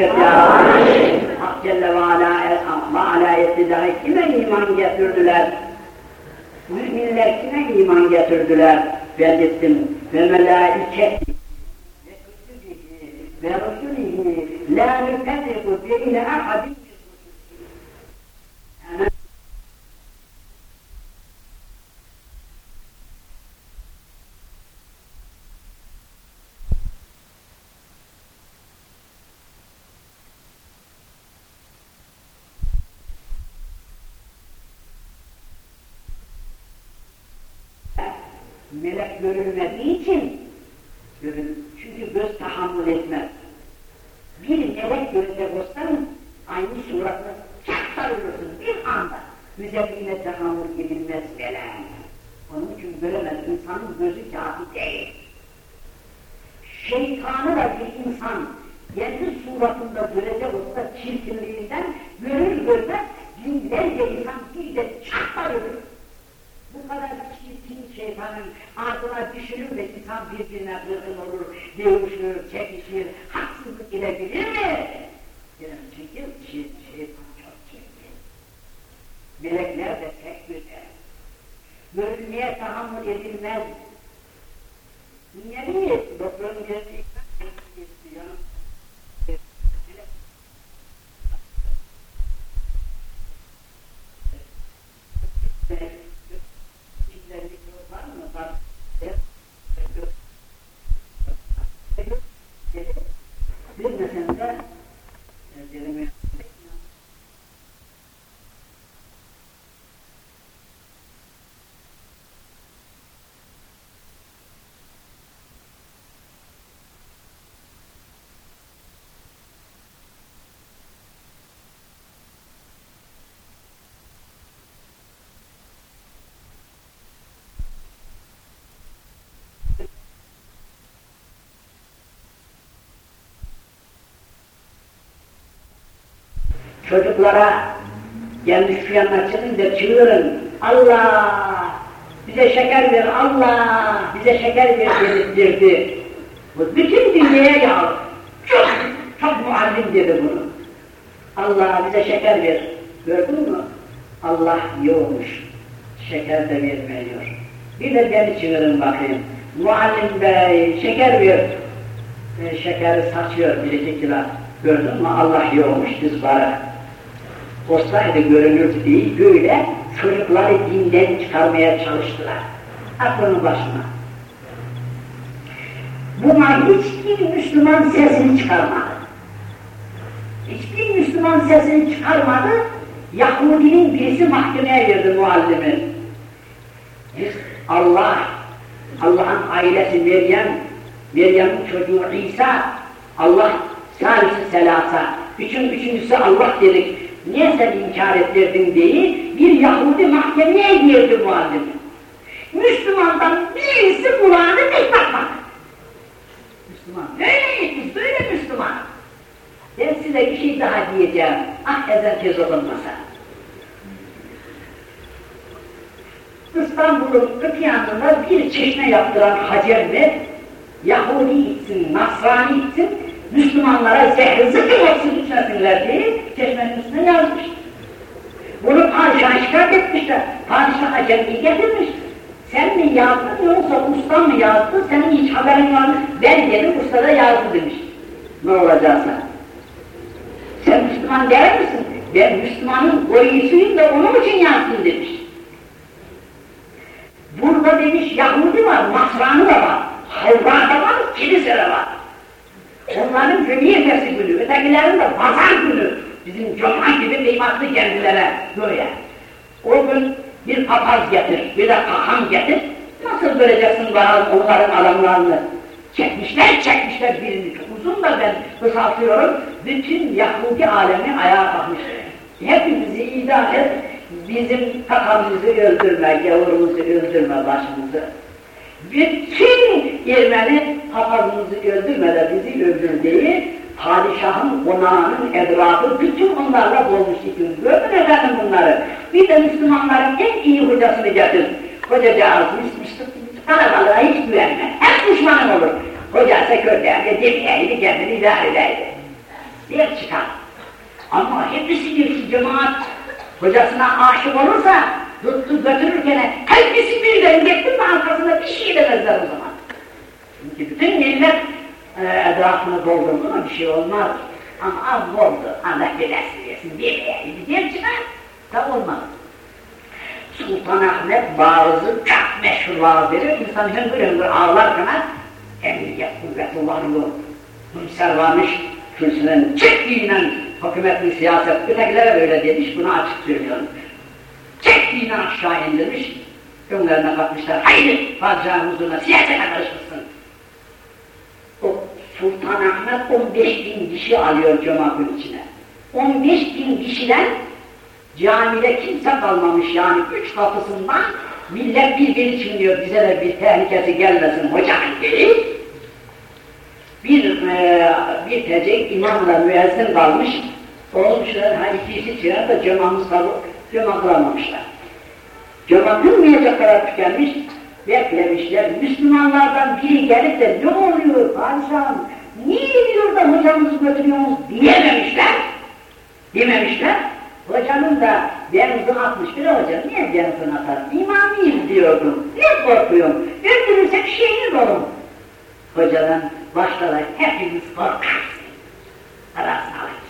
et ya. Hak Celle ve Ala, ve ettidahi kime iman getirdiler? Müminler kime iman getirdiler? Ben ettim ve melaiket ve kütübihi ve rusulihi la nüfedriku beyne ahadin melek görülmediği için görün, çünkü göz tahammül etmez. Bir melek görecek olsanız aynı suratla çaktarılırsın bir anda. Güzelliğine tahammül edilmez meleğin. Onun için göremez. insanın gözü kafi değil. Şeytanı da bir insan kendi suratında görecek olsa çirkinliğinden görür görmez binlerce insan bir de çaktarılır. Bu kadar çirkin şeytanın ardına düşürür ve insan birbirine kırgın olur, dövüşür, çekişir, haksızlık edebilir mi? Yani çünkü şey, şeytan. Melekler de pek güzel. Görünmeye tahammül edilmez. Dünyevi doktorun geldiği. Çocuklara gelmiş yanına çıkınca çığırın. Allah! Bize şeker ver, Allah! Bize şeker ver dedirtti. Bu bütün dünyaya yağ. Çok, çok muallim dedi bunu. Allah bize şeker ver. Gördün mü? Allah yokmuş. Şeker de vermiyor. Bir de beni çığırın bakayım. Muallim bey şeker ver. E, şekeri saçıyor bir iki kilo. Gördün mü? Allah yokmuş biz bara olsaydı görünürdü değil, böyle çocukları dinden çıkarmaya çalıştılar. Aklının başına. Buna hiçbir Müslüman sesini çıkarmadı. Hiçbir Müslüman sesini çıkarmadı. Yahudinin birisi mahkemeye girdi muallimi. Allah, Allah'ın ailesi Meryem, Meryem'in çocuğu İsa, Allah salisi selasa, üçün üçüncüsü Allah dedik. Niye sen inkar ettirdin diye bir Yahudi mahkemeye girdi muallim. Müslümandan birisi kulağını tek bakmadı. Müslüman, böyle gitmiş, böyle Müslüman. Ben size bir şey daha diyeceğim, ah ezan kez olunmasa. İstanbul'un öte yanında bir çeşme yaptıran Hacer Med, Yahudi içsin, Nasrani içsin, Müslümanlara zehri zıkkı olsun içmesinler diye çeşmenin üstüne yazmış. Bunu padişah şikayet etmişler. Padişah acemi getirmiş. Sen mi yazdın yoksa ustan mı yazdı? Senin hiç haberin var mı? Ben dedim usta da yazdı demiş. Ne olacaksa. Sen Müslüman der misin? Ben Müslümanın koyusuyum da onun için yazdım demiş. Burada demiş Yahudi var, Nasrani da var, Havra'da var, kilise de var. Onların cumiyetesi günü, ötekilerin de pazar günü. Bizim cuma gibi kıymetli kendilere böyle. O gün bir papaz getir, bir de kaham getir. Nasıl göreceksin onların adamlarını? Çekmişler, çekmişler birini. Uzun da ben kısaltıyorum. Bütün Yahudi alemi ayağa kalkmış. Hepimizi idare et, bizim takamızı öldürme, gavurumuzu öldürme başımızı. Bütün Ermeni papazımızı öldürme de bizi öldür diye padişahın konağının etrafı bütün onlarla dolmuş için. Gördün efendim bunları. Bir de Müslümanların en iyi hocasını getir. Hocacağız, Müslüman, kalabalığa hiç güvenme. Hep düşmanın olur. Hoca sekreterle demeyeydi, kendini idare ederdi. Bir çıkar. Ama hepsi bir cemaat hocasına aşık olursa tuttu götürürken hepsi birden gittin mi arkasında bir şey demezler o zaman. Çünkü bütün millet etrafını doldurdu mu bir şey olmaz. Ama az oldu. Allah belasını versin bir diye çıkar. Da olmaz. Sultan Ahmet bazı çok meşhur vaazları insan hüngür hüngür ağlarken emniyet kuvveti varlığı Hümser varmış kürsüden çektiğiyle hükümetli siyaset ötekilere böyle demiş bunu açık söylüyorum. Çektiğiyle aşağı indirmiş önlerine katmışlar haydi padişahın huzuruna siyasete karışmışsın. Sultan Ahmet 15 bin kişi alıyor cemaatin içine. 15 bin kişiden camide kimse kalmamış yani. Üç kapısından millet birbirini çınlıyor bize de bir tehlikesi gelmesin hocanın gelip bir e, bir tecek imamla müezzin kalmış. Olmuşlar ha ikisi çırar da cemamız kalıp cema kılamamışlar. Cema kılmayacak kadar tükenmiş beklemişler. Müslümanlardan biri gelip de ne oluyor padişahım niye diyor da hocamızı götürüyorsunuz diyememişler. Dememişler. Hocanın da ben uzun 61 hoca, niye ben uzun atarım? İmamıyım diyordum. Ne korkuyorum? Öldürürsek şehir olun. Hocadan başlayarak hepimiz korkarsın. Arasına alıp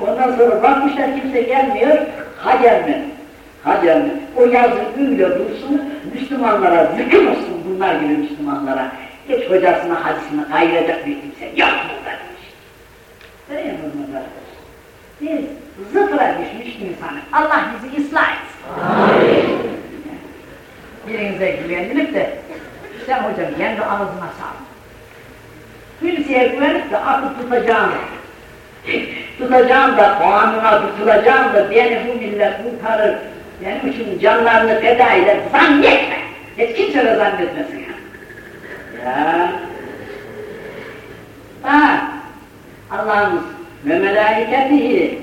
Ondan sonra bakmışlar kimse gelmiyor, Hacer mi? Mi? O yazın öyle dursun, Müslümanlara olsun bunlar gibi Müslümanlara. Hiç hocasına, hadisine kayıracak bir kimse yok burada demiş. Görüyor musun bunları? Biz zıfıra düşmüş insanı. Allah bizi ıslah etsin. Amin. Birinize güvenilip de sen hocam kendi ağzına sal. Kimseye güvenip de akıl tutacağım. tutacağım da kanuna tutulacağım da beni bu millet kurtarır. Benim için canlarını feda eder. Zannetme. Hiç kimse de zannetmesin ya. Ya. Ha. Allah'ımız ve melaiketihi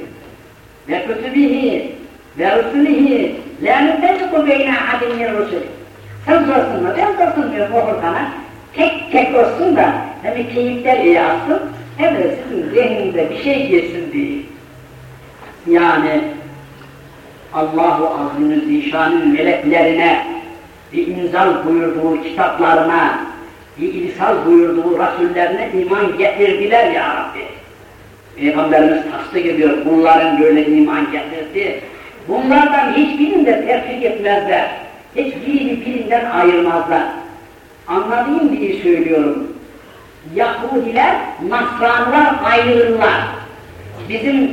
ve kütübihi ve rusulihi la nüfezziku beyne ahadin min rusuli. Sen sorsun mu? Ben sorsun diyor bu Furkan'a. Tek tek olsun da hem keyifler iyi alsın hem de sizin zihninize bir şey girsin diye. Yani Allahu Azim'in zişanın meleklerine bir inzal buyurduğu kitaplarına, bir irsal buyurduğu rasullerine iman getirdiler ya Rabbi. Peygamberimiz tasdik ediyor, bunların böyle iman getirdi. Bunlardan hiçbirini de terfik etmezler. Hiçbirini birinden ayırmazlar. Anladığım diye söylüyorum. Yahudiler, Nasranlar ayrılırlar. Bizim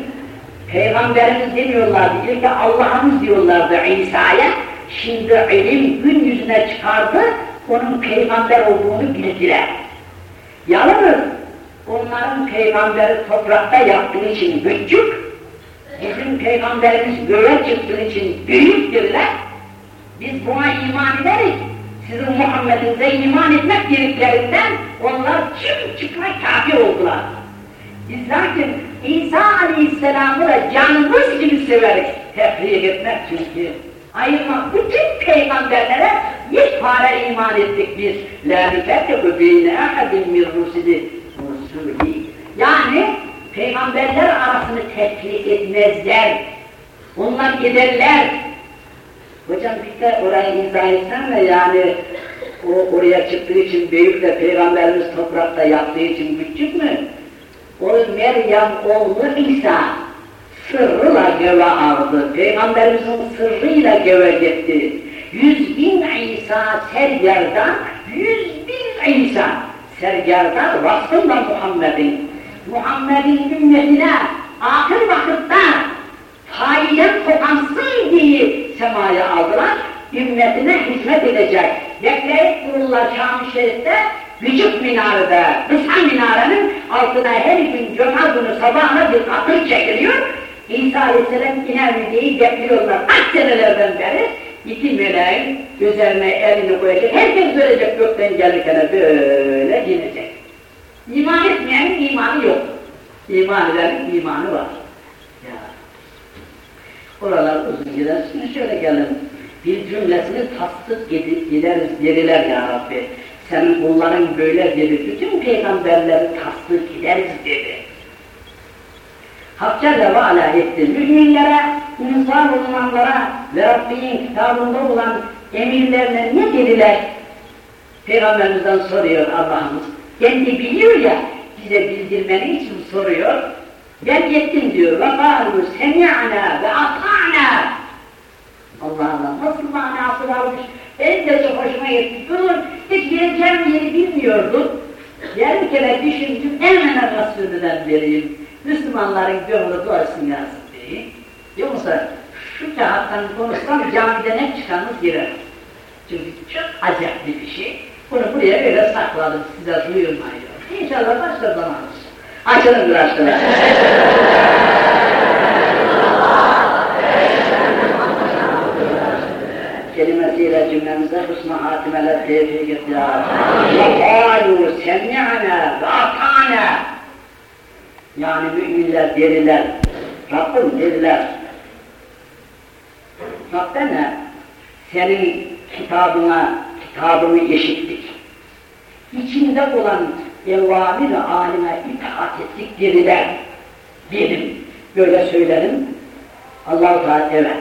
Peygamberimiz demiyorlardı, ilk Allah'ımız diyorlardı İsa'ya. Şimdi ilim gün yüzüne çıkardı, onun peygamber olduğunu bildiler. Yalnız onların peygamberi toprakta yaptığı için küçük, bizim peygamberimiz göğe çıktığı için büyüktürler. Biz buna iman ederiz. Sizin Muhammed'inize iman etmek gereklerinden onlar kim çıkma kafir oldular. Biz lakin İsa Aleyhisselam'ı da canımız gibi severiz. Tefrik etmek çünkü. Ayırmak bütün peygamberlere yekpare iman ettik biz. لَا نُفَتِّقُ بَيْنَ اَحَدٍ مِنْ رُسُلِ Yani peygamberler arasını tefrik etmezler. Onlar giderler. Hocam bir de orayı izah etsene yani o oraya çıktığı için büyük de peygamberimiz toprakta yaptığı için küçük mü? O Meryem oğlu İsa sırrıyla göve aldı. Peygamberimizin sırrıyla göve gitti. Yüz bin İsa sergerdan, yüz bin İsa sergerdan vasfında Muhammed'in. Muhammed'in ümmetine ahir vakitte fayda tokansın diye semaya aldılar. Ümmetine hizmet edecek. Bekleyip dururlar Şam-ı küçük minarede, kısa minarenin altına her gün cuma günü sabahına bir katır çekiliyor. İsa Aleyhisselam iner mi diye bekliyorlar. Kaç senelerden beri iki meleğin üzerine elini koyacak. Herkes görecek gökten gelirken böyle inecek. İman etmeyenin imanı yok. İman edenin imanı var. Ya. Oralar uzun gider. Şimdi şöyle gelin. Bir cümlesini tasdik gideriz, verirler ya Rabbi. Senin kulların böyle dedi, bütün peygamberleri tasdik ederiz dedi. Hak Celle Ala etti. Müminlere, insan olunanlara ve Rabbinin kitabında olan emirlerine ne dediler? Peygamberimizden soruyor Allah'ımız. Kendi biliyor ya, bize bildirmeni için soruyor. Ben yettim diyor. Ve kâlu semi'na ve ata'na. Allah Allah, nasıl manası varmış? En de çok hoşuma gitti. Dur, hiç geleceğim yeri bilmiyordum. Yer bir kere düşündüm, hemen Resulü'den vereyim. Müslümanların gönlü doysun yazsın diye. Yoksa şu kağıttan konuşsam camide ne çıkanız girer. Çünkü çok acayip bir şey. Bunu buraya böyle sakladım size duyurmayı. İnşallah başka zaman olsun. Açılın biraz sonra. kelimesiyle cümlemize husna hatimeler tevfik et ya Rabbi. وَقَالُوا سَمِعْنَا وَاَطَعْنَا Yani müminler deriler, Rabbim deriler, Rabbena senin kitabına, kitabını eşittik. İçinde olan evvamir alime itaat ettik dediler. Benim böyle söylerim. Allah-u Teala evet.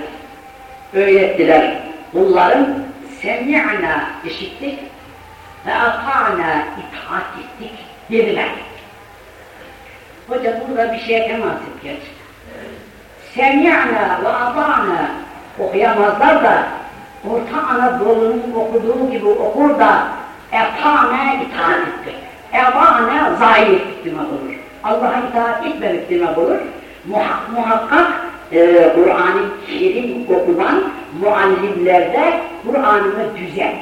Öğrettiler. Kulların semi'na işittik ve ata'na itaat ettik dediler. Hoca burada bir şeye temas et geç. Semi'na ve ata'na okuyamazlar da Orta Anadolu'nun okuduğu gibi okur da eta'na itaat ettik. Eta'na zayi ettik demek olur. Allah'a itaat etmedik demek olur. Muhak, muhakkak e, Kur'an-ı Kerim okunan muallimlerde Kur'an'ını düzen.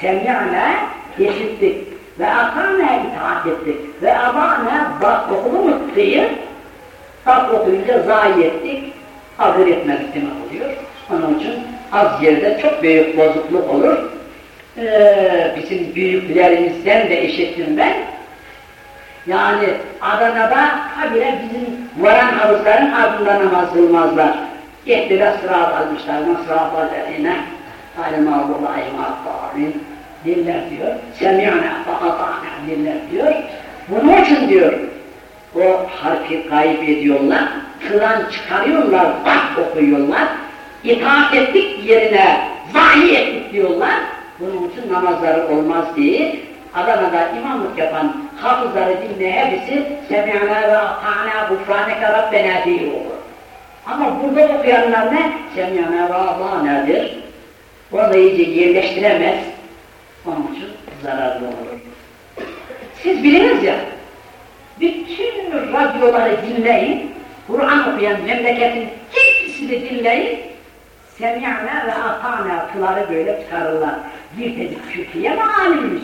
Semi'na işittik ve atana itaat ettik ve abana bak okulu mu kıyır? Bak okuyunca zayi ettik, kabul etmedik demek oluyor. Onun için az yerde çok büyük bozukluk olur. Ee, bizim büyüklerimizden de işittim ben. Yani Adana'da habire bizim varan havuzların ardında namaz kılmazlar. Gittiler sırat almışlar, sırat aleyhine, alim Allah alim diller diyor. Semi'na fakata'na diller diyor. Bunun için diyor, o harfi kaybediyorlar, kılan çıkarıyorlar, bak okuyorlar, itaat ettik yerine zayi ettik diyorlar. Bunun için namazları olmaz diye Adana'da imamlık yapan hafızları dinle hepsi Semi'na ve ata'na gufraneke Rabbena diye olur. Ama burada okuyanlar ne? Semi'na ve ata'nadır. Onu iyice yerleştiremez. Onun için zararlı olur. Siz biliniz ya, bütün radyoları dinleyin, Kur'an okuyan memleketin hepsini dinleyin, Semi'na ve ata'na kıları böyle çıkarırlar. Bir tezik Türkiye mi alimimiz?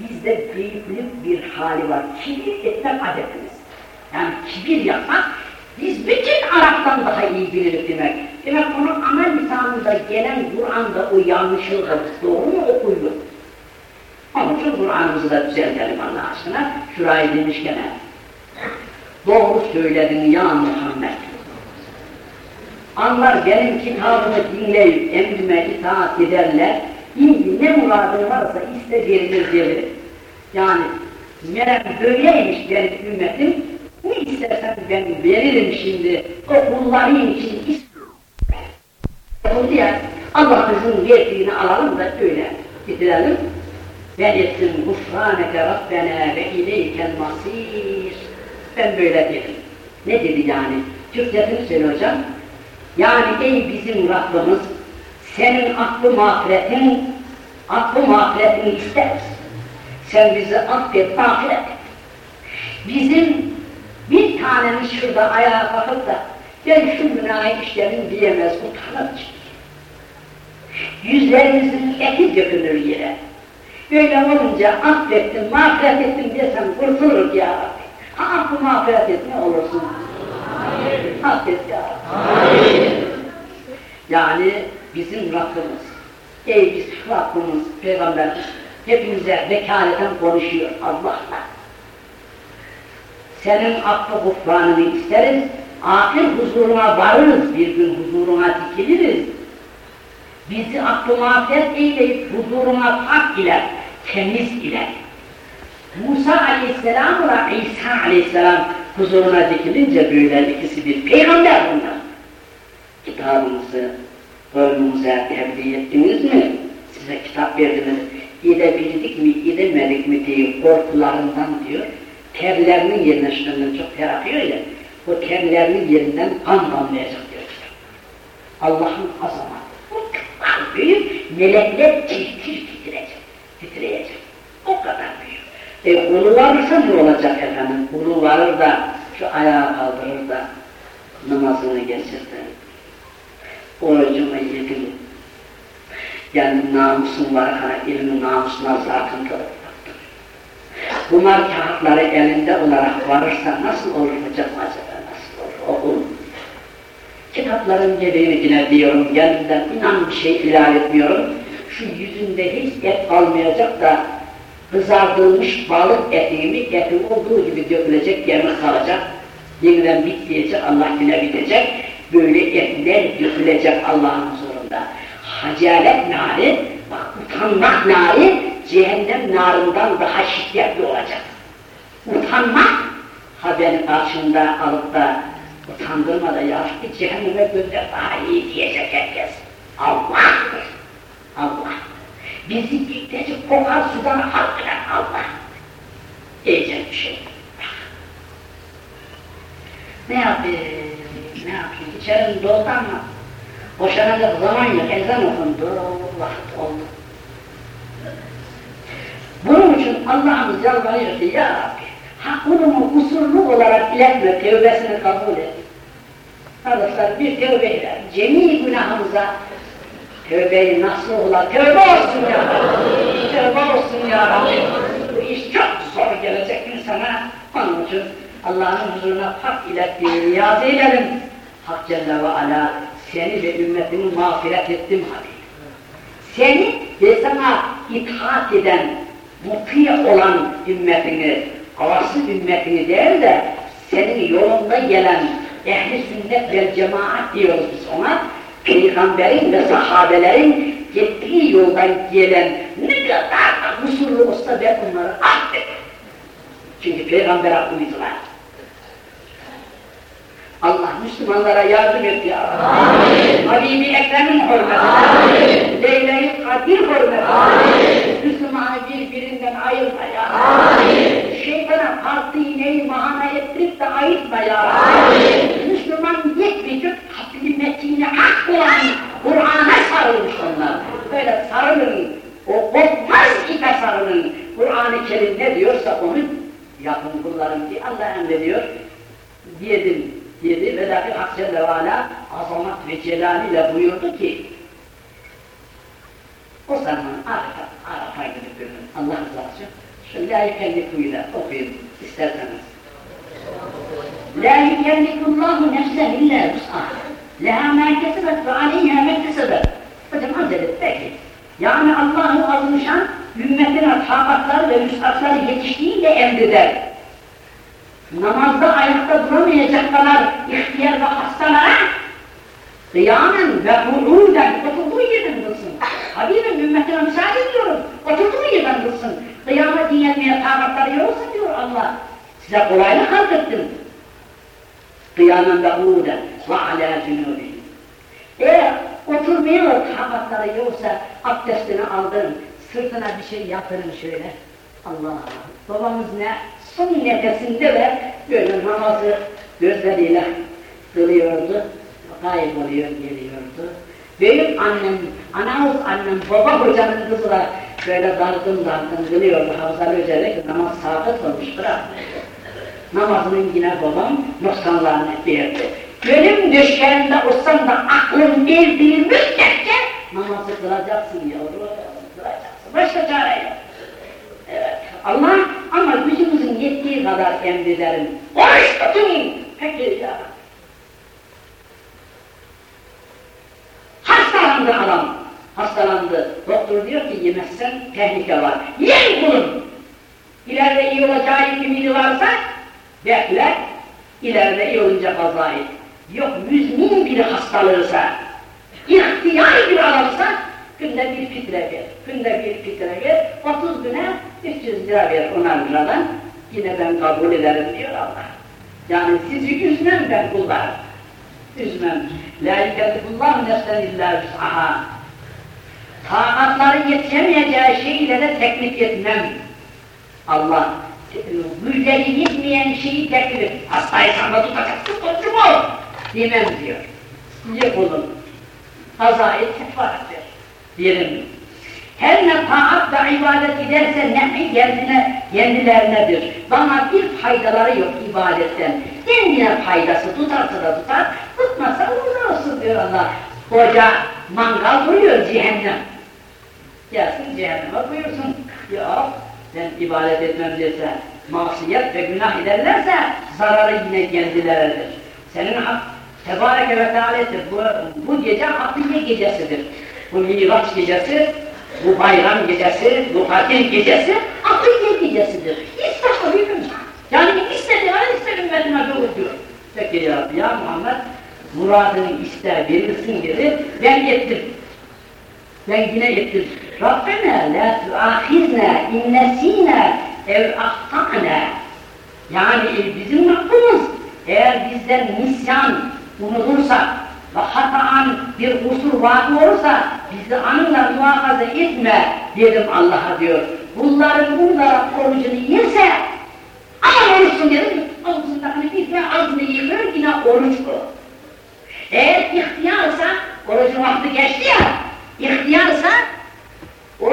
bizde büyüklük bir hali var. Kibir etmek adetimiz. Yani kibir yapmak, biz bütün Arap'tan daha iyi biliriz demek. Demek onun ana lisanında gelen Kur'an'da o yanlışlığı doğru mu okuyor? Onun için Kur'an'ımızı da düzeltelim Allah aşkına. Şurayı demişken Doğru söyledin ya Muhammed. Anlar benim kitabımı dinleyip emrime itaat ederler, Şimdi ne muradı varsa iste verilir gelir. Yani merak böyleymiş benim ümmetim, ne istersen ben veririm şimdi, o kulların için istiyorum. Ya, Allah'ımızın verdiğini alalım da öyle bitirelim. Ben etsin gufraneke Rabbena ve ileykel masir. Ben böyle dedim. Ne dedi yani? Türkçesini söyle hocam. Yani ey bizim Rabbimiz, senin aklı mağfiretin, aklı mağfiretini isteriz. Sen bizi affet, mağfiret et. Bizim bir tanemiz şurada ayağa kalkıp da ben şu günahı işlerim diyemez, utanır. Yüzlerimizin eti dökülür yere. Böyle olunca affettim, mağfiret ettim desem kurtulur ya Rabbi. Ha aklı mağfiret et ne olursun. Affet ya Rabbi. Yani bizim Rabbimiz, ey biz Rabbimiz, Peygamberimiz, hepimize vekaleten konuşuyor Allah'la. Senin affı gufranını isteriz, ahir huzuruna varırız, bir gün huzuruna dikiliriz. Bizi aklı mağfiret eyleyip huzuruna pak ile, temiz ile. Musa aleyhisselam ile İsa aleyhisselam huzuruna dikilince böyle ikisi bir peygamber bunlar. Kitabınızı önümüze tebliğ ettiniz mi? Size kitap verdiniz. Edebildik mi, edemedik mi diye korkularından diyor. Terlerinin yerine şundan çok ter akıyor ya. O terlerinin yerinden kan damlayacak diyor. Allah'ın azamatı. O kadar büyük, melekler tir titreyecek. Titreyecek. O kadar büyük. E kulu varırsa ne olacak efendim? Kulu varır da şu ayağı kaldırır da namazını geçirdi. Orucumu yedim. Yani namusun var ha, ilmin namusuna sarkıntılık yaptım. Bunlar kağıtları elinde olarak varırsa nasıl olur hocam acaba nasıl olur? Olur. Kitapların gereğini yine diyorum, kendimden inan bir şey ilave etmiyorum. Şu yüzünde hiç et kalmayacak da kızardılmış balık etimi etin olduğu gibi dökülecek, yemek kalacak. Yeniden bitmeyecek, Allah yine bitecek. Böyle etler dökülecek Allah'ın huzurunda. Hacalet nari, bak utanmak nari, cehennem narından daha şiddetli olacak. Utanmak, ha beni karşımda alıp da utandırma da ya bir cehenneme gönder daha iyi diyecek herkes. Allah'tır. Allah. Bizi gittikçe kokar sudan halkıdan Allah. Diyecek bir şey. Ne yapayım, ne yapayım? İçerim doldu ama boşanacak zaman yok, ezan okundu, vakit oldu. Bunun için Allah'ımız yalvarıyor ki, Ya Rabbi, hakkını kusurlu olarak iletme, tevbesini kabul et. Arkadaşlar bir tövbe eder, cemi günahımıza tövbeyi nasıl ola, tövbe olsun ya Rabbi, tövbe olsun ya Rabbi. Bu iş çok zor gelecek insana, onun için Allah'ın huzuruna hak ilettiğini niyaz edelim. Hak Celle ve Ala seni ve ümmetini mağfiret ettim Habib. Seni ve sana itaat eden, mutlu olan ümmetini, avası ümmetini değil de senin yolunda gelen ehli sünnet ve cemaat diyoruz biz ona. Peygamberin ve sahabelerin gittiği yoldan gelen ne kadar da kusurlu olsa ben onları affederim. Çünkü peygamber hakkımızlar. Allah Müslümanlara yardım et ya Rabbi. Habibi Ekrem'in hürmetine. Leyle-i Kadir hürmetine. Birbirinden ayırma ya Rabbi. Şeytana farklı iğneyi mahana ettirip de ayırtma ya Rabbi. Müslüman yetmeyecek hatli metini hak olan Kur'an'a sarılmış onlar. Böyle sarılın. O kopmaz ipe sarılın. Kur'an-ı Kerim ne diyorsa onu yapın kullarım diye Allah emrediyor. Diyedim dedi ve lakin Hak Celle ve Ala azamet ve celaliyle buyurdu ki o zaman Arafa, Arafa gidip görün. Allah rızası için şu la yükellifuyla okuyun isterseniz. La yükellikullahu nefsen illa vus'ah. Leha ma ve aleyha ma kesebet. Hocam hazret peki. Yani Allah'ın azmışan ümmetine takatları ve müsafları yetiştiğiyle emreder namazda ayakta duramayacak kadar ihtiyar ve hastalara kıyamen ve kılsın. Habibim ümmetine müsaade ediyorum. Oturduğu yerden kılsın. Kıyamet yenmeye takatları yoksa diyor Allah. Size kolaylık halkettim. Kıyamen ve huluden ve alâ cünûbihim. Eğer oturmaya takatları yoksa abdestini aldırın. Sırtına bir şey yatırın şöyle. Allah! Babamız ne? son nefesinde de böyle namazı gözleriyle kılıyordu, kayboluyor, geliyordu. Büyük annem, anamız annem, baba hocanın kızı da böyle dargın dargın kılıyordu Havzalı Özel'e namaz sabit olmuş bırakmıyor. Namazının yine babam noksanlarını verdi. Gönlüm düşlerinde olsam da aklım erdiği müddetçe namazı kılacaksın yavrum, kılacaksın. Başka çare yok. Evet, Allah ama gücümüzün yettiği kadar emrederim. Oruç! Peki ya. Hastalandı adam. Hastalandı. Doktor diyor ki yemezsen tehlike var. Yiyin kulun! İleride iyi olacağı ümidi varsa bekle. İleride iyi olunca fazla Yok müzmin bir hastalığıysa İhtiyar bir alırsa günde bir fitre ver, günde bir fitre ver, 30 güne 300 lira ver onar liradan, yine ben kabul ederim diyor Allah. Yani sizi üzmem ben kullar, üzmem. La yükellifullahu nefsen illa vüs'aha. Taatları yetişemeyeceği şeylere teklif etmem. Allah müjdeli gitmeyen şeyi teklif et. Hastayı sana tutacaksın, koçum ol. Demem diyor. Kulun. Kazayı kefaret ver. Diyelim. Her ne taat ve ibadet giderse nefi kendine, kendilerinedir. Bana bir faydaları yok ibadetten. Kendine faydası tutarsa da tutar, tutmasa uğur olsun diyor Allah. Koca mangal duruyor cehennem. Gelsin cehenneme buyursun. Yok, ben ibadet etmem dese, masiyet ve günah ederlerse zararı yine kendileridir. Senin hak, Tebareke ve Teala'dır. Bu, bu gece Hakkıye gecesidir. Bu Miraç gecesi, bu bayram gecesi, bu Kadir gecesi Hakkıye gecesidir. İste Habibim. Yani istediği an iste ümmetime doğru diyor. Peki ya, ya Muhammed, muradını iste, verirsin dedi, ben ettim. Ben yine ettim. Rabbena la tuahizna innesina ev ahtana. Yani bizim Rabbimiz eğer bizden nisyan unutulursa ve hataan bir kusur vakı olursa bizi anınla muhafaza etme dedim Allah'a diyor. Bunların bunlara orucunu yerse ama oruçsun dedim. Ağzındakini bir de ağzını yıkıyor yine oruç bu. Eğer ihtiyarsa orucun vakti geçti ya ihtiyarsa o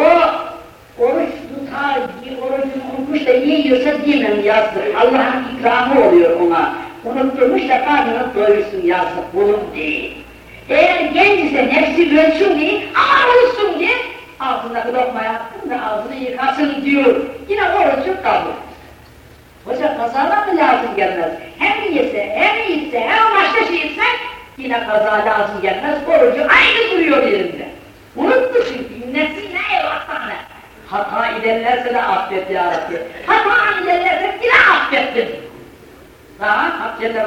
oruç tutar, orucunu unutmuş da yiyorsa diyemem yazdık. Allah'ın ikramı oluyor ona. Unutturmuş da karnını doyursun yazdık, bulun değil. Eğer genç ise nefsi ölçün diye, ama olsun diye ağzındaki lokma yaptın da ağzını yıkasın diyor. Yine orucu kabul. Hoca kazada mı lazım gelmez? Hem yese, hem yiyse, hem başka şey yese yine kaza lazım gelmez. Orucu aynı duruyor yerinde. Unuttu çünkü nefsine eyvahlarına. Hata ederlerse de affet ya Rabbi. Hata ederlerse yine affettin. Daha Hak Celle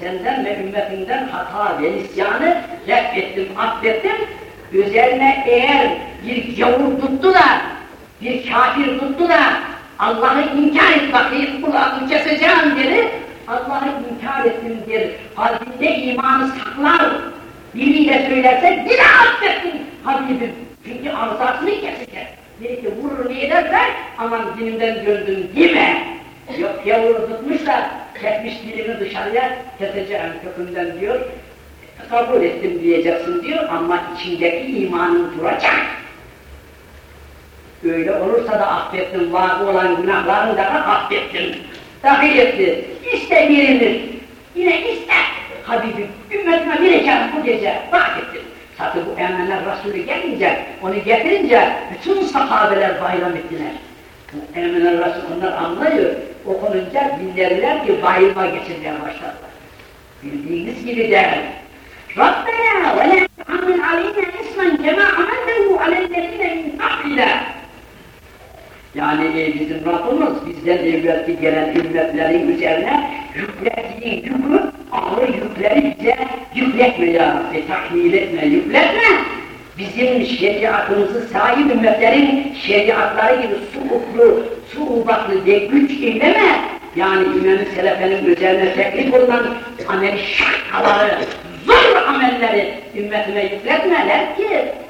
senden ve ümmetinden hata ve isyanı reddettim, affettim. Üzerine eğer bir gavur tuttu da, bir kafir tuttu da Allah'ı inkar et bakayım, kulağını keseceğim dedi. Allah'ı inkar ettim der. Kalbinde imanı saklar. Diliyle söylerse yine affettim Habibim. Çünkü ağzasını kesecek. Dedi ki vurur ne edersen aman dilimden döndüm deme. Yok yavru tutmuş da çekmiş dilini dışarıya keseceğim kökünden diyor. Kabul ettim diyeceksin diyor ama içindeki imanın duracak. Öyle olursa da affettim, var olan günahlarını da affettim. Dahil etti. İste verilir. Yine iste. Habibim, ümmetime vereceğim bu gece. Bak ettim. Tabi bu emenler Resulü gelince, onu getirince bütün sahabeler bayram ettiler. Bu emenler Resulü onlar anlıyor. Okununca dinlerler ki bayılma geçirmeye başladılar. Bildiğiniz gibi der. Rabbena ve la tuhammil aleyna ismen kema amellehu aleylerine min kablina. Yani e, bizim Rabbimiz bizden evvelki gelen ümmetlerin üzerine yüklediği yükü, ağır yükleri bize yükletme ya Rabbi, tahmil etme, yükletme. Bizim şeriatımızı sahip ümmetlerin şeriatları gibi suuklu, suubaklı ve güç eyleme. Yani İmam-ı Selefe'nin üzerine teklif olunan amel şartları, zor amelleri ümmetine yükletmeler ki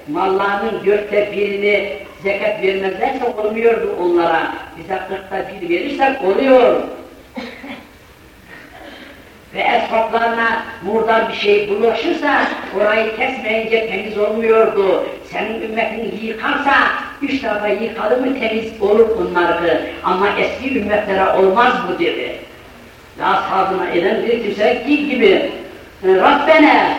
mallarının dörtte birini zekat vermezlerse olmuyordu onlara. Bize kırkta bir verirsek oluyor. Ve esbaplarına murdar bir şey bulaşırsa orayı kesmeyince temiz olmuyordu. Senin ümmetin yıkarsa üç tarafa yıkadı mı temiz olur bunları. Ama eski ümmetlere olmaz bu dedi. Ve ashabına eden bir kimse gibi Rabbena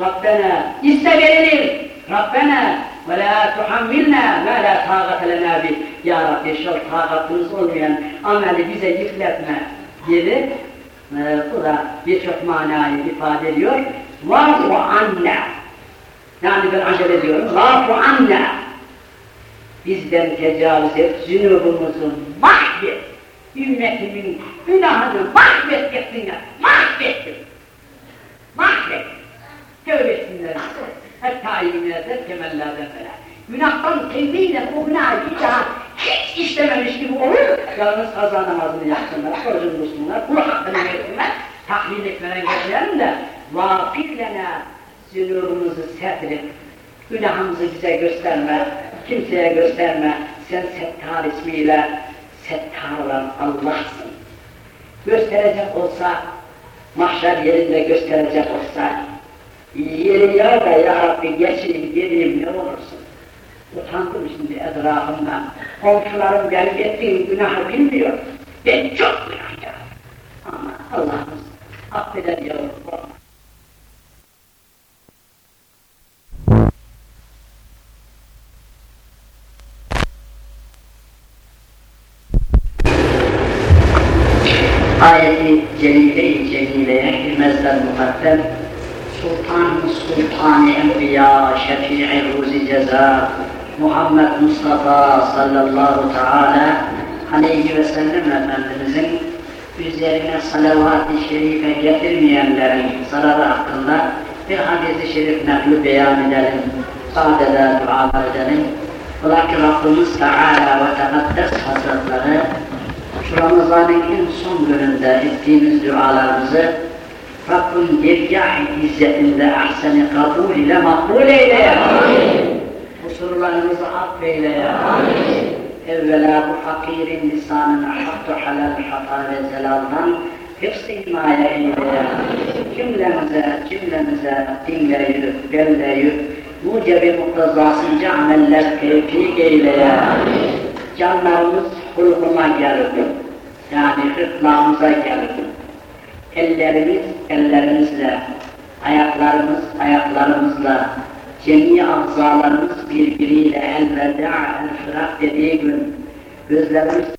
Rabbena iste verilir Rabbena ve la tuhammilna ma la taqate lena bih. Ya Rabbi şu takatımız olmayan ameli bize yükletme dedi. Ee, bu da birçok manayı ifade ediyor. Vafu anna. Yani ben acele ediyorum. Vafu anna. Bizden tecavüz et, zünubumuzu mahvet. Ümmetimin günahını mahvet ettin ya. Mahvettin. Mahvet. Tövbe etsinler. Hep talimlerden, temellerden falan. Günahtan tevbeyle o günahı bir daha hiç işlememiş gibi olur. Yalnız kaza namazını yapsınlar, orucunu tutsunlar, kul hakkını versinler. Tahlil etmeden geçmeyelim de vafirlene zünubumuzu serdirip günahımızı bize gösterme, kimseye gösterme. Sen Settar ismiyle Settar olan Allah'sın. Gösterecek olsa, mahşer yerinde gösterecek olsa, yeri ya da ya Rabbi geçeyim geleyim ne olursun. Utandım şimdi etrafımdan. Komşularım benim ettiğim günahı bilmiyor. Ben çok günahkarım. Ama Allah'ımız affeder yavrum. ayeti celile-i celileye girmezler mukaddem Sultan Sultan-ı Enbiya Şefii Ruzi Ceza Muhammed Mustafa sallallahu teala aleyhi ve sellem Efendimizin üzerine salavat-ı şerife getirmeyenlerin zararı hakkında bir hadis-i şerif nakli beyan edelim. Sadede dualar edelim. Ola ki Rabbimiz Teala ve Tekaddes Hazretleri şu Ramazan'ın en son gününde ettiğimiz dualarımızı Rabbim dergâh-ı izzetinde ahsen-i kabul ile makbul eyle ya. Kusurlarımızı affeyle ya. Evvela bu fakirin lisanına hattı halal hata ve zelaldan hıfz-ı himaye eyle ya. Cümlemize, cümlemize dinleyip, belleyip, mucebi muktazasınca ameller tevfik eyle ya. Canlarımız hulkuma gelip, yani hırtlağımıza gelip, ellerimiz ellerimizle, ayaklarımız ayaklarımızla, cemi azalarımız birbiriyle elveda, el fırak dediği gün, gözlerimiz